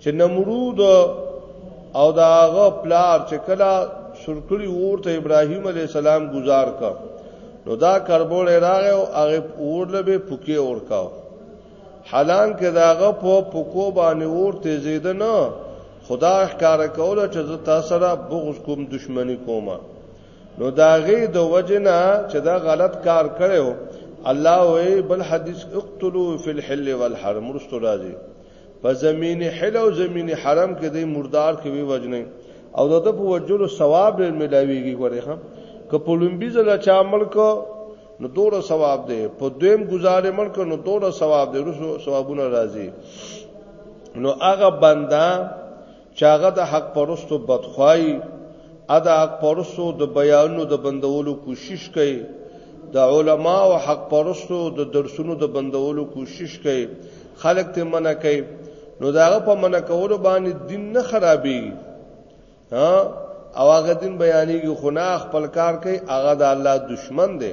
چې نمرود او دا هغه پلار چې کله سرکړی ورته ابراهیم علی السلام گزار کا نو دا کربول راغ او هغه اورله به پوکي اور کا حالان کې داغه په پوکو باندې اور تیزید نه خدا ښکار کوله چې تاسو سره بغض کوم دشمنی کومه نو داغه د وجنه چې دا غلط کار کړو الله وی بل حدیث اقتلوا فی الحل والحرم رستو راځي په زمين حل او زمين حرم کې د مردار کې وی وجنه او دته په وجلو ثواب ډېر ملاويږي ګوره ها که په لومبي ځل چا عمل کو نو دوره ثواب دی په دویم گزارې ملک نو دوره ثواب دی رسو ثوابونه راځي نو هغه بنده چاغه د حق پرستو بدخوای ادا حق پرستو د بیانونو د بندولو کوشش کوي د علما او حق پرستو د درسونو د بندولو کوشش کوي خلک ته منع کوي نو داغه په منع کولو باندې دین نه خرابي ها او هغه دین بیانېږي خو نه خپل کار کوي هغه د الله دشمن دی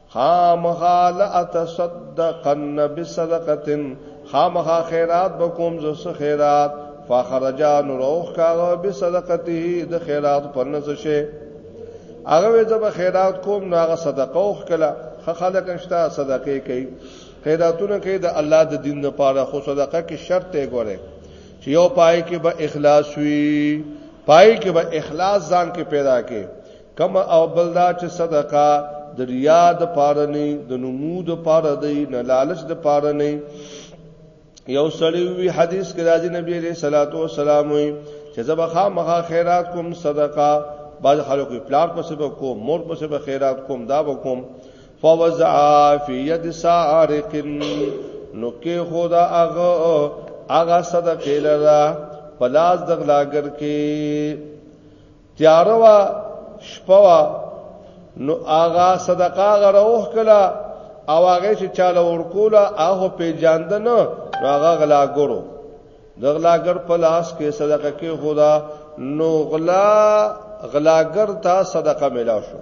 خامخا لأتصدقن بصدقة خامخا خیرات بکوم زس خیرات فخرجا نروخ کاغه بصدقته د خیرات پر نزشه هغه وې زب خیرات کوم نو هغه صدقه وخ کله خلک نشتا صدقه کوي خیراتونه کوي د الله د دین لپاره خو صدقه کې شرط ته ګوره چې یو پای کې به اخلاص وي پای کې به اخلاص ځان کې پیدا کې کما او بل دا چې صدقه د ریا د پاره نه د نمو د پاره دی نه لالچ د پاره نه یو سړی وی حدیث کې راځي نبی عليه صلوات و سلام وي چې زب خامخا خیرات کوم صدقه بعض خلکو پلار په سبب کو مور په سبب خیرات کوم دا وکوم فوزع فی ید سارق نو کې خدا هغه هغه صدقه لرا پلاس دغلاګر کې تیاروا شپوا نو آغا صدقه غروح کلا او هغه چې چاله ورکوله هغه پیجاند نه هغه غلا ګورو د غلاګر په لاس کې صدقه کې خدا نو غلا غلاګر ته صدقه ملاو شو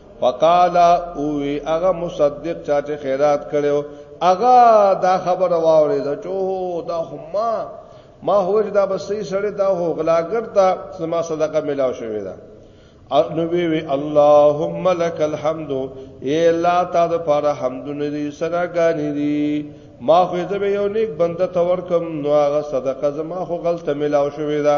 فقال او هغه مصدق چا چې خیرات کړو هغه دا خبره واوري دا چوه دا هما ما هوج دا بسې سره دا هو غلاګر دا سما صدقه ملاو شوې ده نو وی وی اللهم لك الحمد اے الله تعالی پر حمد ندی سنا غانی دی ما خو دې یو نیک بنده تور کم نو هغه صدقه زما خو غلطه ملاو شوې ده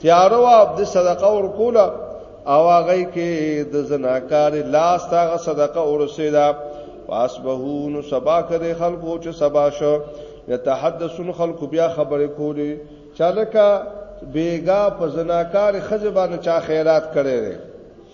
تیارو او د صدقه ورکولا او هغه کې د زناکار لاس تاغه صدقه ورسېدا پاس بهونو سبا کده خلکو چې سبا شو یتحدثون خلکو بیا خبرې کولې چالکا بیګا په زناکار خزبانه چا خیرات کړي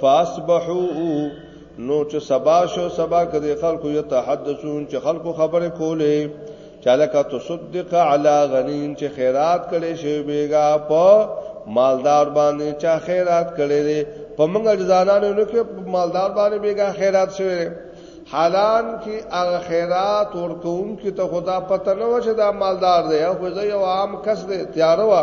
فاسبحو نو چې سبا شو سبا کدي خلکو یتحدثون چې خلکو خبره کولې چاله کا تصدق علی غنین چې خیرات کړي شی بیگا په مالدار باندې چا خیرات کړي دي په موږ ځانانو نو کې مالدار باندې بیگا خیرات شوی حالان کې هغه خیرات ورکوم کې ته خدا پته نه و چې دا مالدار دی او خو یو عام کس دی تیاروا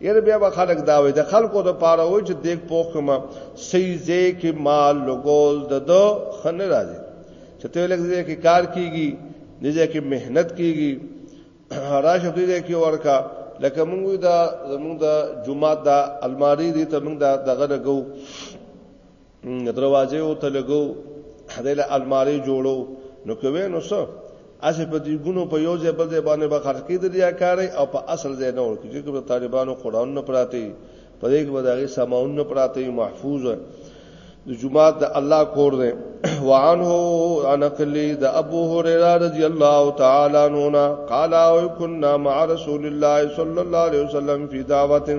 یره بیا به خلک دا وي د خلکو د پاره و چې دیک پوخما سیزه کې مال لګول د دو خنه راځي چې ته لګ دې کې کار کیږي دې کې مهنت کیږي راشه دې کې ورکا لکه موږ دا موږ دا جمعه دا الماری دې ته موږ دا دغه لګو دروازه او ته لګو دله الماری جوړو نو کوي نو څه اسې په دې ګونو په یو ځای بل ځای باندې به خرج کېدل یا کاری او په اصل ځای نه ورکې چې کوم طالبانو قران نه پراته په دې کې به دغه سماون نه پراته محفوظ د جمعه د الله کور دی وعنه عن قلی د ابو هريره رضی الله تعالی عنہ قال او كنا مع رسول الله صلی الله علیه وسلم فی دعوه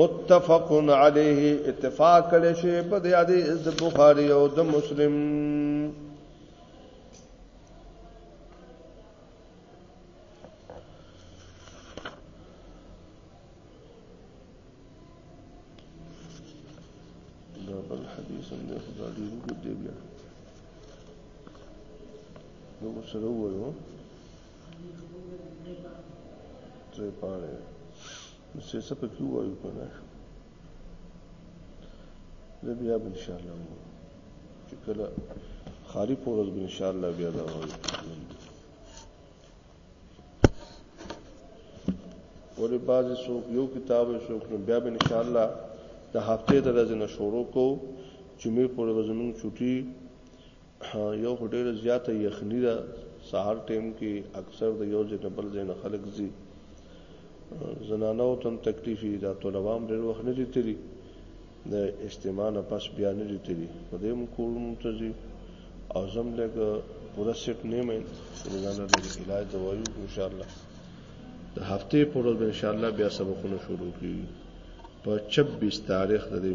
متفق علیه اتفاق کړي شی په دې حدیث د بخاری او د مسلم دا بل حدیث هم د خدای دی وګور دی بیا نو سره وایو ترې پاره چې څه پکې وایو په نه زه بیا به انشاءالله ووایم چې کله خالي په ورځ به انشاءالله بیا دا وایو ولې بعضې څوک یو کتاب یې څوک نو بیا به انشاءالله د هفتې د ورځې نه شروع کوو جمعې پورې به زمونږ چوټي یو خو ډېره زیاته یخني ده، سهار ټایم کې اکثر د یو ځای نه بل ځای نه خلک ځي، زنانو ته هم تکلیف وي، دا طلبا هم ډېر وخت نه دي تللي، د اجتماع نه پس بیا نه دي تللي، خو دوی هم کورونو ته ځي او زه هم لږ پوره سیټ نه یم، چې د ځان لپاره لږ علاج دوایي وکړو انشاالله، د هفتې په ورځ به انشاالله بیا سبقونه شروع کېږي، په چبیس تاریخ د دې.